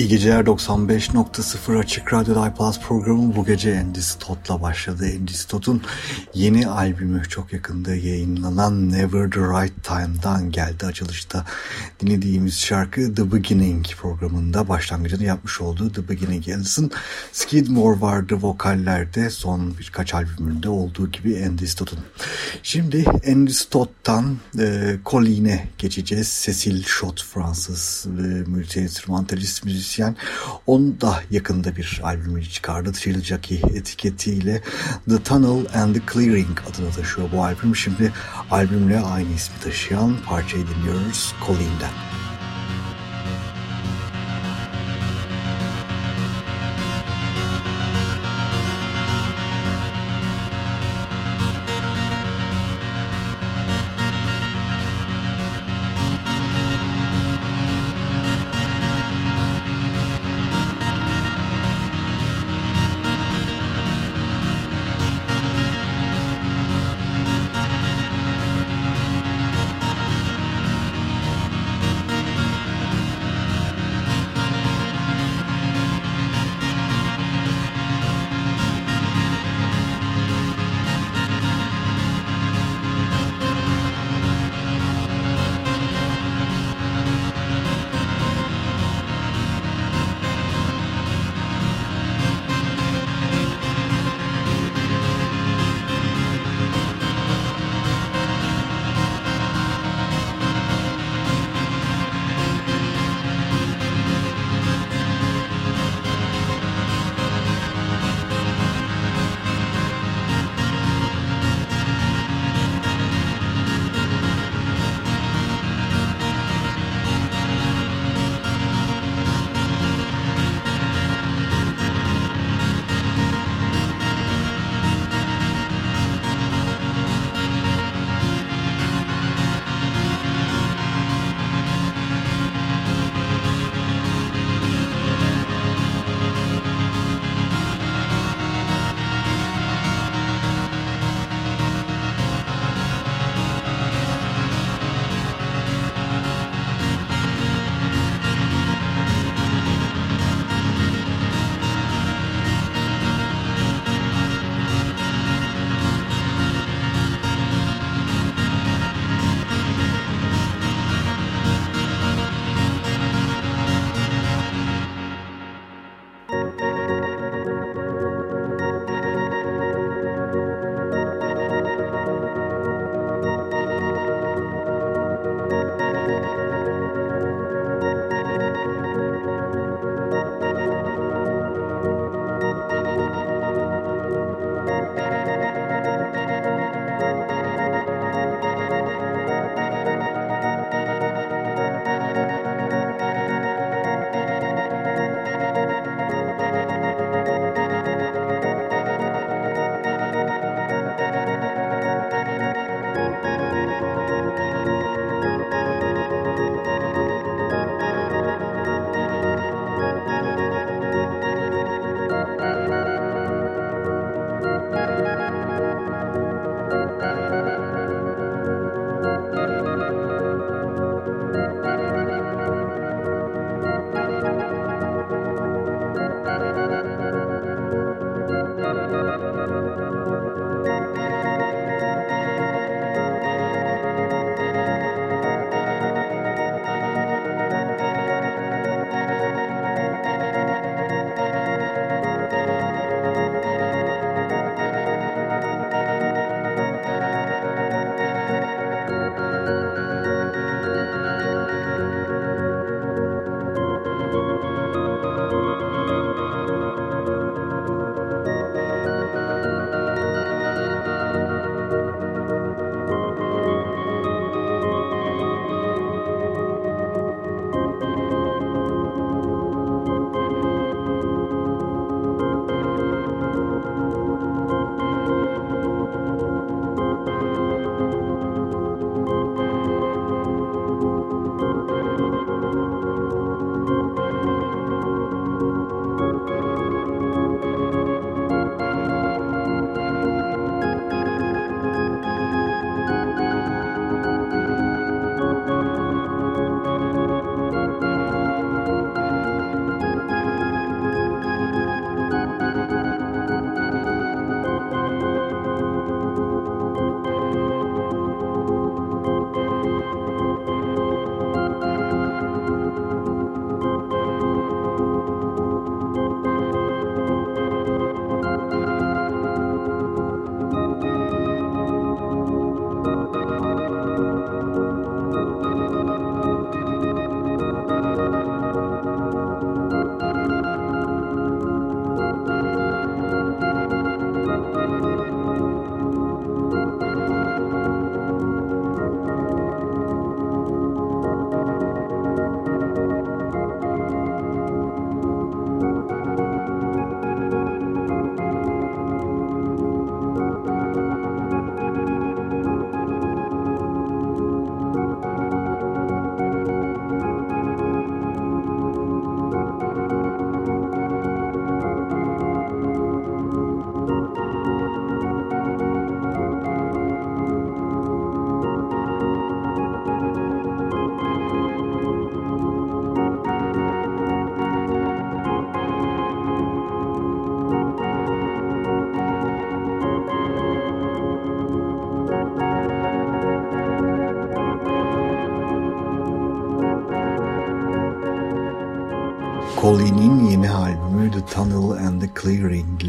İyi geceler 95.0 Açık Radyo iPlus programı bu gece Andy Stott'la başladı. Andy Stott'un yeni albümü çok yakında yayınlanan Never the Right Time'dan geldi. Açılışta dinlediğimiz şarkı The Beginning programında başlangıcını yapmış olduğu The Beginning. Alison Skidmore vardı vokallerde son birkaç albümünde olduğu gibi Andy Stott'un. Şimdi Andy Stott'tan e, Colleen'e geçeceğiz. Cecil Schott Fransız e, multi-instrumentalist müzisyen müzisyen. Onun da yakında bir albümü çıkardı. Chill Jockey etiketiyle The Tunnel and the Clearing adını taşıyor bu albüm. Şimdi albümle aynı ismi taşıyan parçayı dinliyoruz Colleen'den.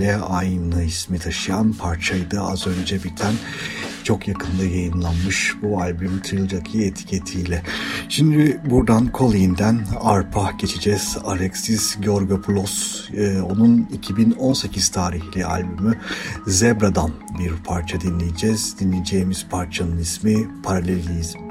İle aynı ismi taşıyan parçaydı. Az önce biten çok yakında yayınlanmış bu albüm Trilogy etiketiyle. Şimdi buradan Colleen'den Arpa geçeceğiz. Alexis Georgopoulos e, onun 2018 tarihli albümü Zebra'dan bir parça dinleyeceğiz. Dinleyeceğimiz parçanın ismi Paralelizm.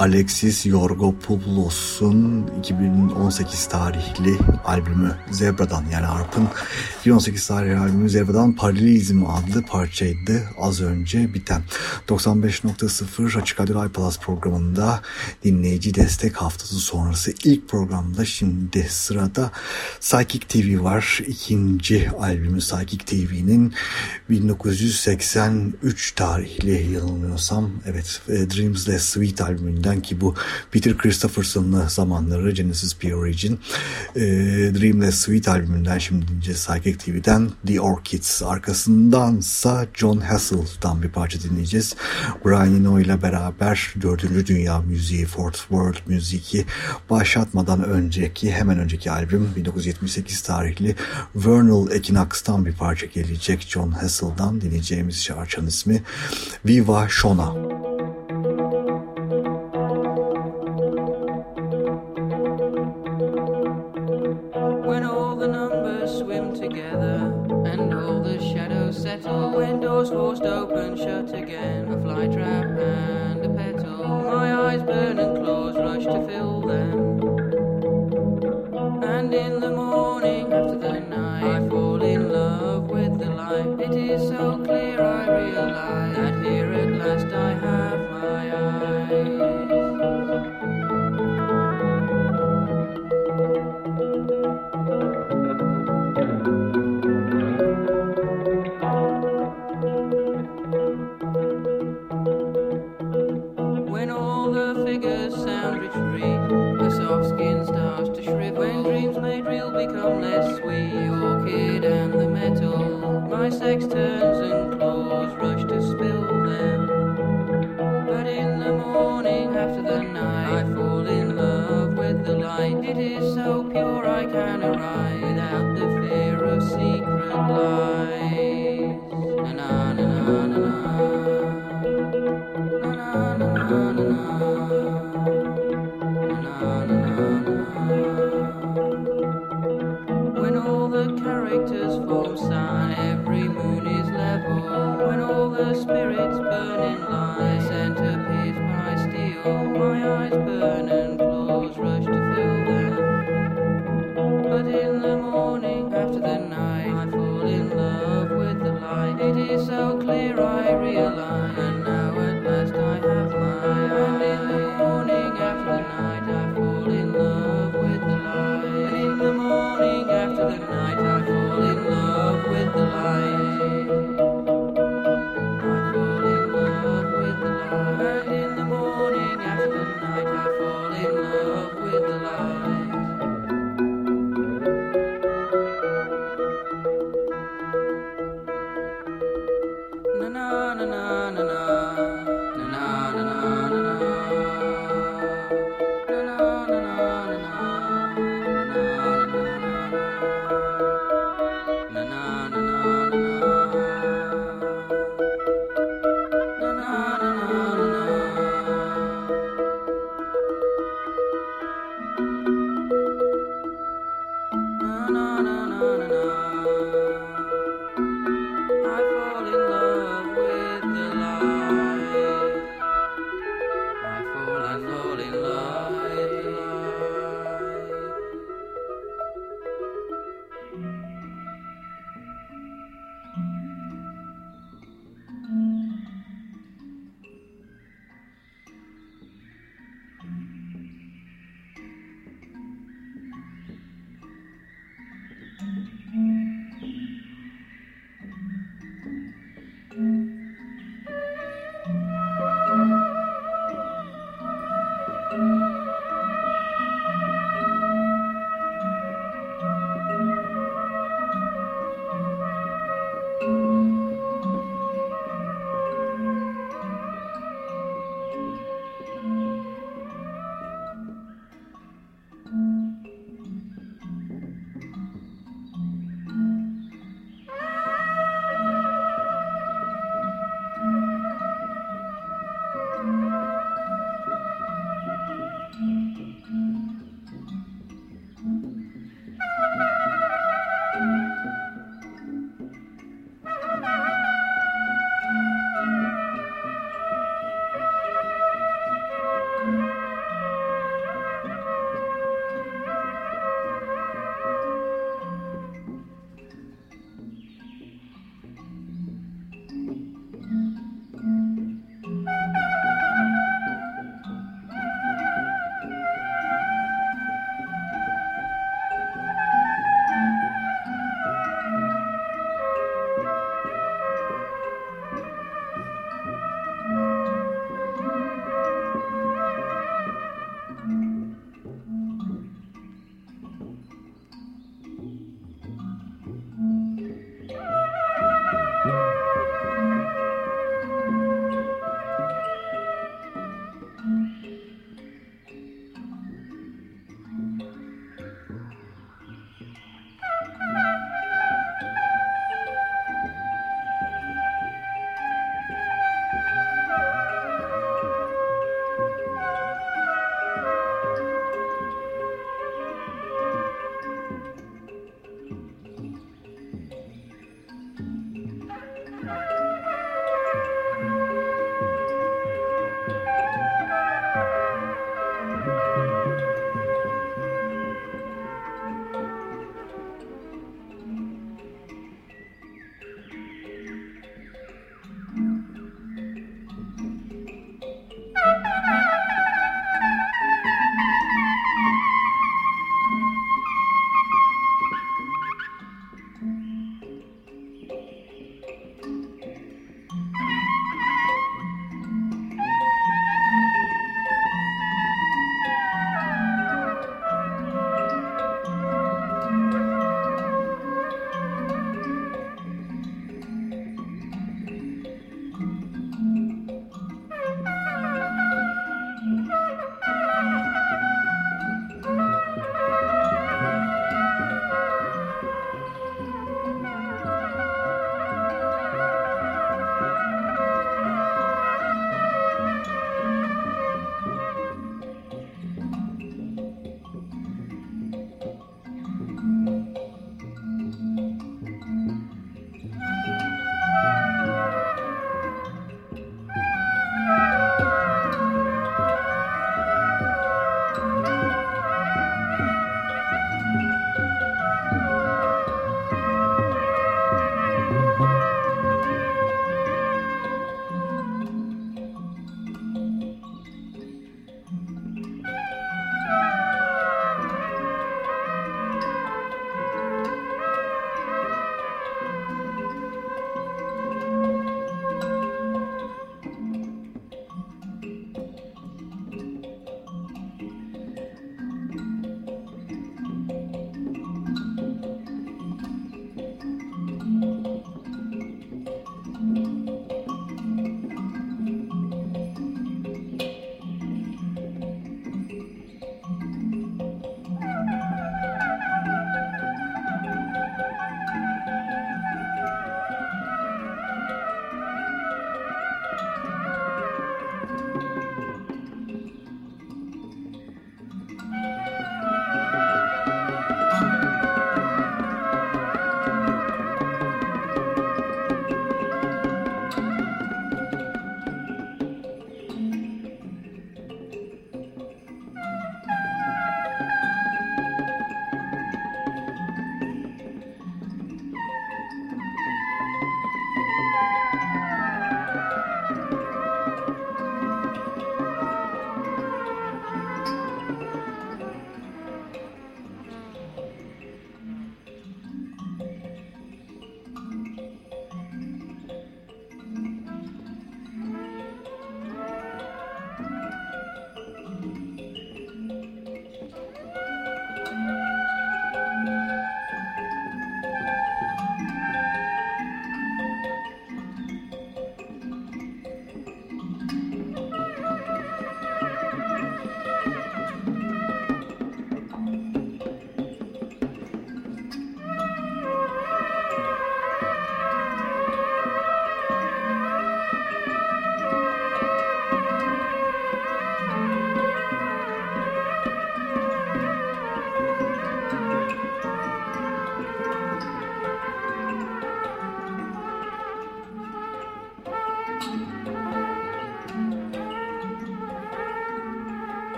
Alexis Yorgopoulos'un 2018 tarihli albümü Zebra'dan yani Harp'ın 2018 tarihli albümü Zebra'dan Paralelizm adlı parçaydı az önce biten. 95.0 Açık Radyo Plus programında dinleyici destek haftası sonrası ilk programda şimdi sırada Psychic TV var. İkinci albümü Psychic TV'nin 1983 tarihli yanılmıyorsam evet e, Dreamsless Sweet albümünden ki bu Peter Christopherson'lı zamanları Genesis P Origin e, Dreamless Sweet albümünden şimdi dinleyeceğiz Psychic TV'den The Orchids arkasındansa John Hassel'dan bir parça dinleyeceğiz. Brian Eno ile beraber 4. Dünya Müziği Fourth World Müziği başlatmadan önceki hemen önceki albüm 1978 tarihli Vernal Equinox'tan bir parça gelecek John Hassel'dan dinleyeceğimiz şarkının ismi Viva Shona.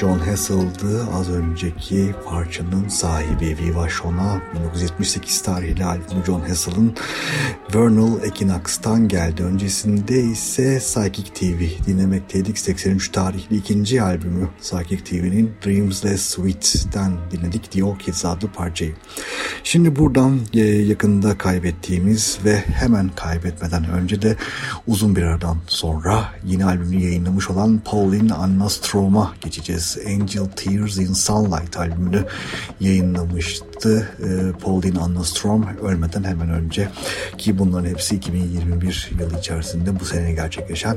John Hassel'dı az önceki parçanın sahibi Viva Shona 1978 tarihli albümü John Hassel'ın Vernal Equinox'tan geldi. Öncesinde ise Psychic TV dinlemekteydik. 83 tarihli ikinci albümü Psychic TV'nin Dreams Less Sweet'ten dinledik The Orchids adlı parçayı. Şimdi buradan e, yakında kaybettiğimiz ve hemen kaybetmeden önce de uzun bir aradan sonra yeni albümünü yayınlamış olan Pauline Anna Strom'a geçeceğiz. Angel Tears in Sunlight albümünü yayınlamıştı e, Pauline Anna Strom ölmeden hemen önce ki bunların hepsi 2021 yılı içerisinde bu sene gerçekleşen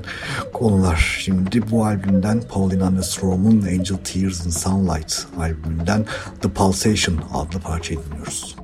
konular. Şimdi bu albümden Pauline Anna Strom'un Angel Tears in Sunlight albümünden The Pulsation adlı parçayı dinliyoruz.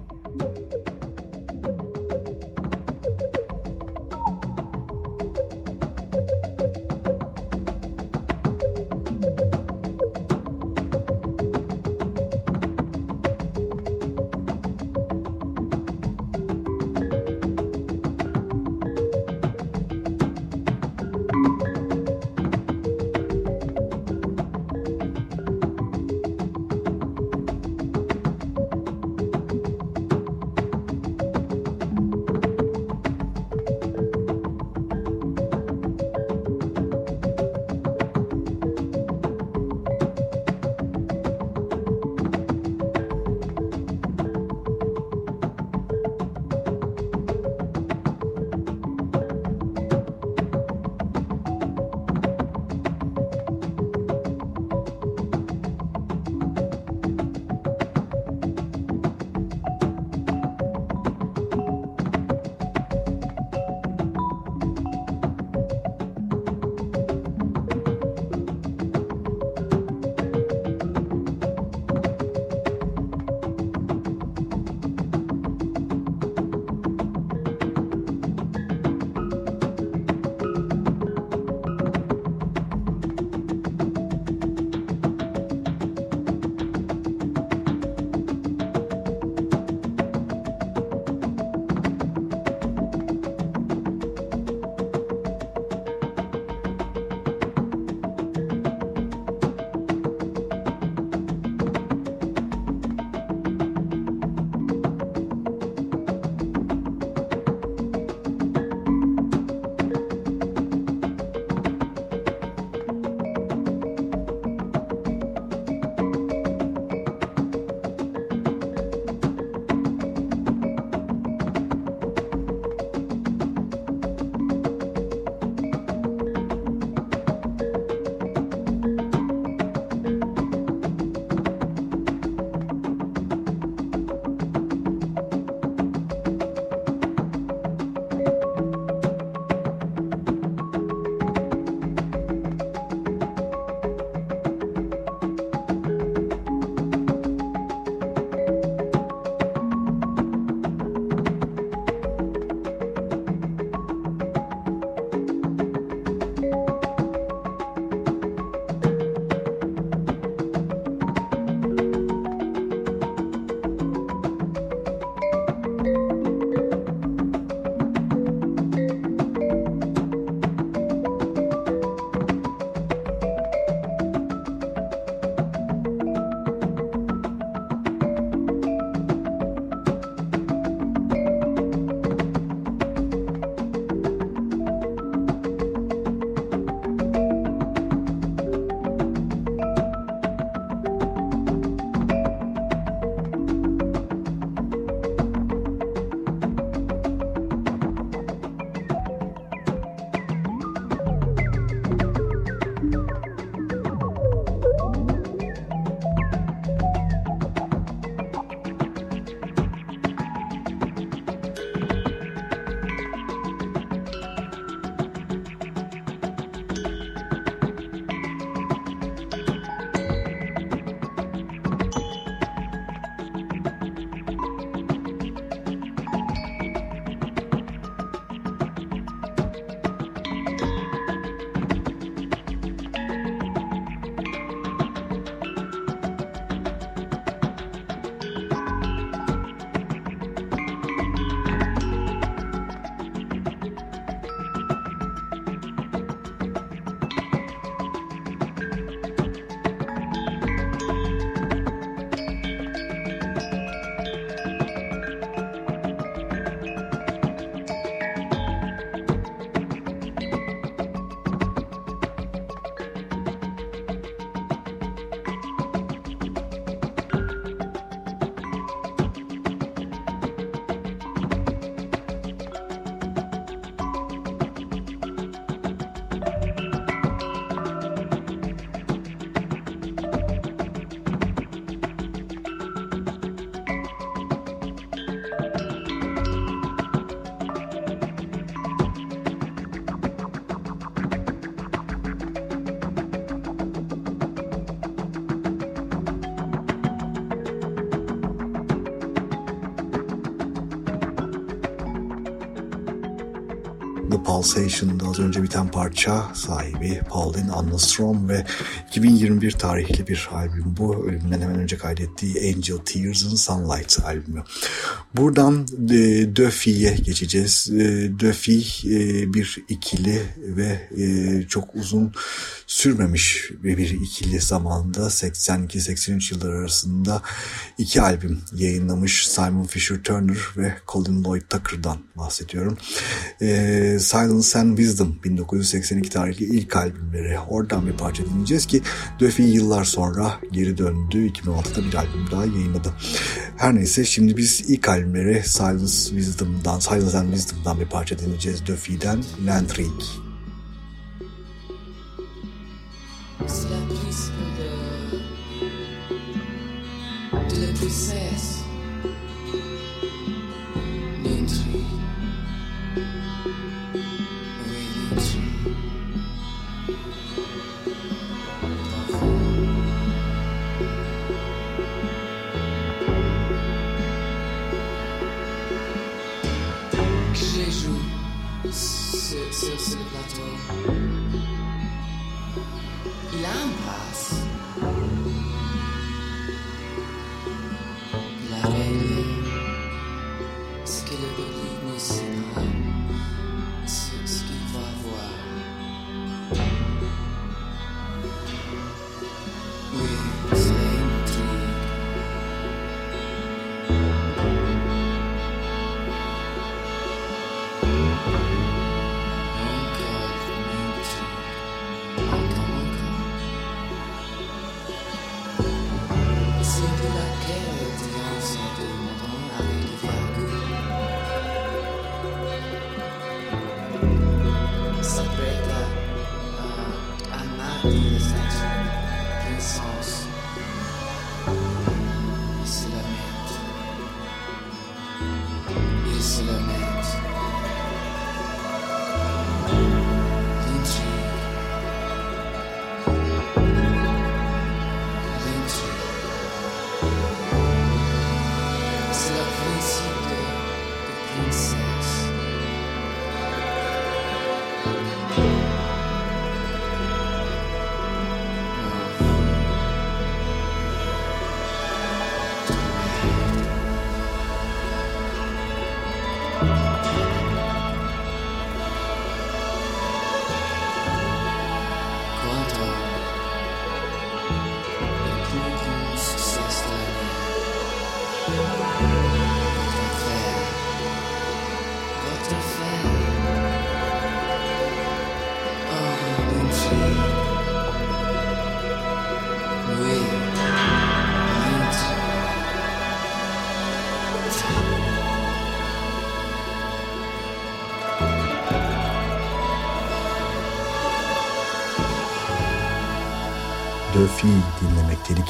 Pulsation'da az önce biten parça sahibi Pauline Armstrong ve 2021 tarihli bir albüm bu. Ölümünden hemen önce kaydettiği Angel Tears and Sunlight albümü. Buradan e, Duffy'ye geçeceğiz. E, Duffy e, bir ikili ve e, çok uzun sürmemiş bir ikili zamanda 82-83 yıllar arasında iki albüm yayınlamış Simon Fisher Turner ve Colin Lloyd Tucker'dan bahsediyorum. Ee, Silence and Wisdom 1982 tarihli ilk albümleri. Oradan bir parça dinleyeceğiz ki Duffy yıllar sonra geri döndü. 2016'da bir albüm daha yayınladı. Her neyse şimdi biz ilk albümleri Silence Wisdom'dan, Silence and Wisdom'dan bir parça dinleyeceğiz. Duffy'den. C'est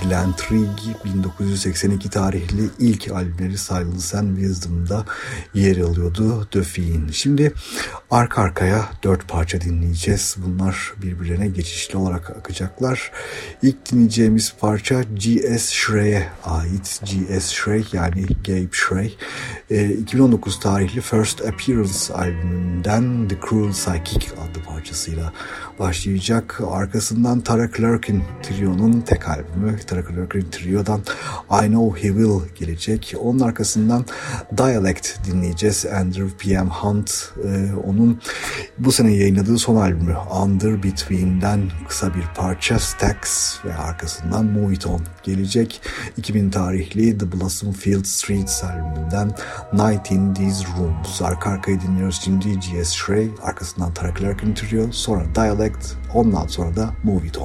Lantrig 1982 tarihli ilk albümleri Silence and Wisdom'da yer alıyordu Duffy'in. Şimdi arka arkaya dört parça dinleyeceğiz. Bunlar birbirlerine geçişli olarak akacaklar. İlk dinleyeceğimiz parça G.S. Shrey'e ait. G.S. Shrey yani Gabe Shrey. E, 2019 tarihli First Appearance albümünden The Cruel Psychic adlı parçasıyla başlayacak. Arkasından Tara Clark'in Trio'nun tek albümü Tara Clark'in Trio'dan I Know He Will gelecek. Onun arkasından Dialect dinleyeceğiz. Andrew P.M. Hunt e, onun bu sene yayınladığı son albümü Under Between'den kısa bir parça Stacks ve arkasından Move It On gelecek. 2000 tarihli The Blossom Field Streets albümünden Night in These Rooms. Arka arkaya dinliyoruz şimdi G.S. Shrey, arkasından Tara Clark'in Trio, sonra Dialect Select, ondan sonra da Move It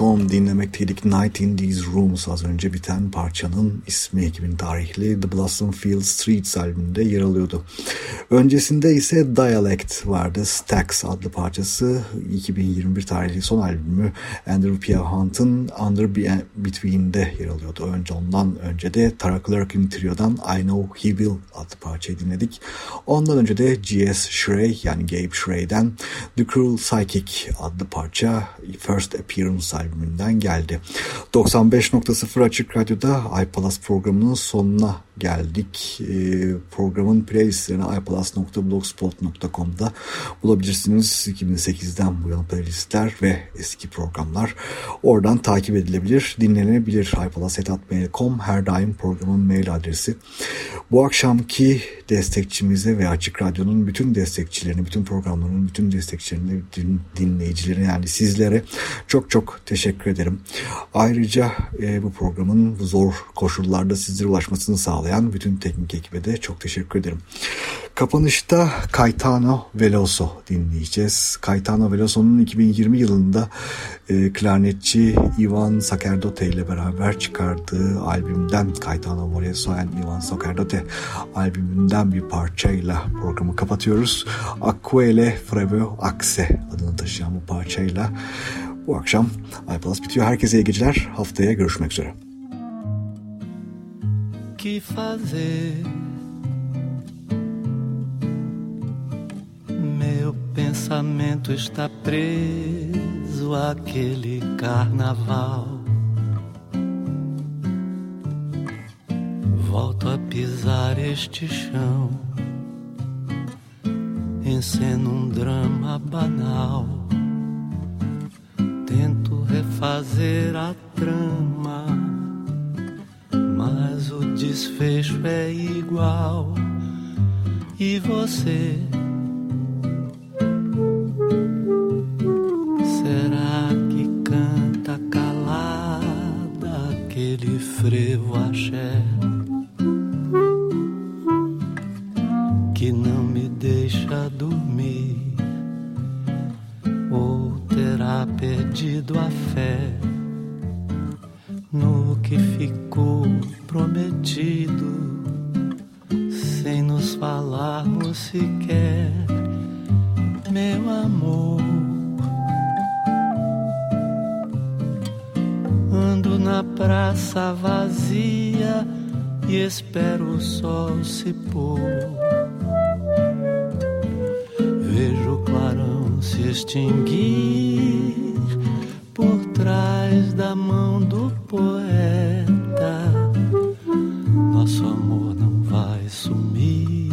On dinlemekteydik. Night in These Rooms az önce biten parçanın ismi 2000 tarihli The Blossomfield Streets albümünde yer alıyordu. Öncesinde ise Dialect vardı. Stacks adlı parçası 2021 tarihli son albümü Andrew P. Hunt'ın Under Between'de yer alıyordu. Önce ondan önce de Tara Clark'in Trio'dan I Know He Will adlı parçayı dinledik. Ondan önce de G.S. Shrey yani Gabe Shrey'den The Cruel Psychic adlı parça First Appearance albümünden geldi. 95.0 Açık Radyo'da iPalaz programının sonuna geldik. E, programın playlistlerini iPalaz.blogspot.com'da bulabilirsiniz. 2008'den bu yana playlistler ve eski programlar oradan takip edilebilir, dinlenebilir. iPalaz.mail.com her daim programın mail adresi. Bu akşamki destekçimize ve Açık Radyo'nun bütün destekçilerini, bütün programların bütün destekçilerini, dinleyicilerine yani sizlere çok çok teşekkür ederim. Ayrıca e, bu programın zor koşullarda sizlere ulaşmasını sağlayan bütün teknik ekibe de çok teşekkür ederim. Kapanışta Caetano Veloso dinleyeceğiz. Caetano Veloso'nun 2020 yılında e, klarnetçi Ivan Sacerdote ile beraber çıkardığı albümden Caetano Veloso and Ivan Sacerdote albümünden bir parçayla programı kapatıyoruz. Aquele Frevo Axe adını taşıyan bu parçayla bu akşam iPlus bitiyor. Herkese iyi geceler. Haftaya görüşmek üzere. Que fazer? Meu pensamento está preso àquele carnaval. Volto a pisar este chão, enceno um drama banal. Tento refazer a trama, mas o desfecho é igual. E você? Será que canta calada aquele frevo axé? Perdido a fé no que ficou prometido, sem nos falarmos sequer, meu amor. Ando na praça vazia e espero o sol se pôr. Vejo o clarão se extinguir trás da mão do poeta. Nosso amor não vai sumir.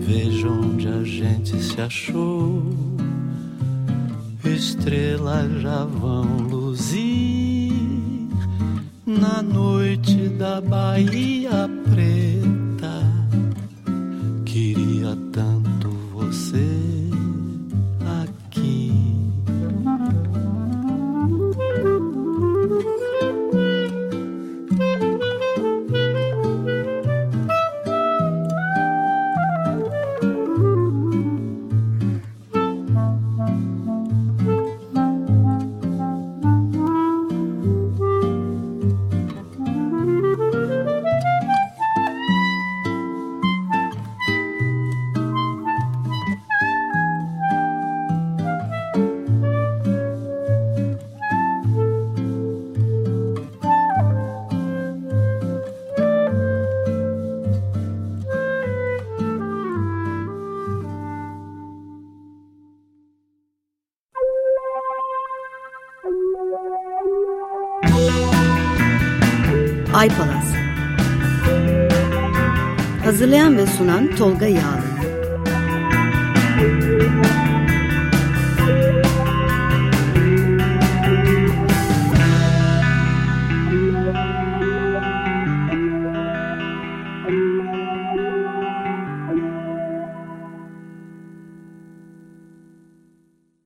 Veja onde a gente se achou. Estrelas já vão luzir na noite da Bahia Hazırlayan ve sunan Tolga Yağlı.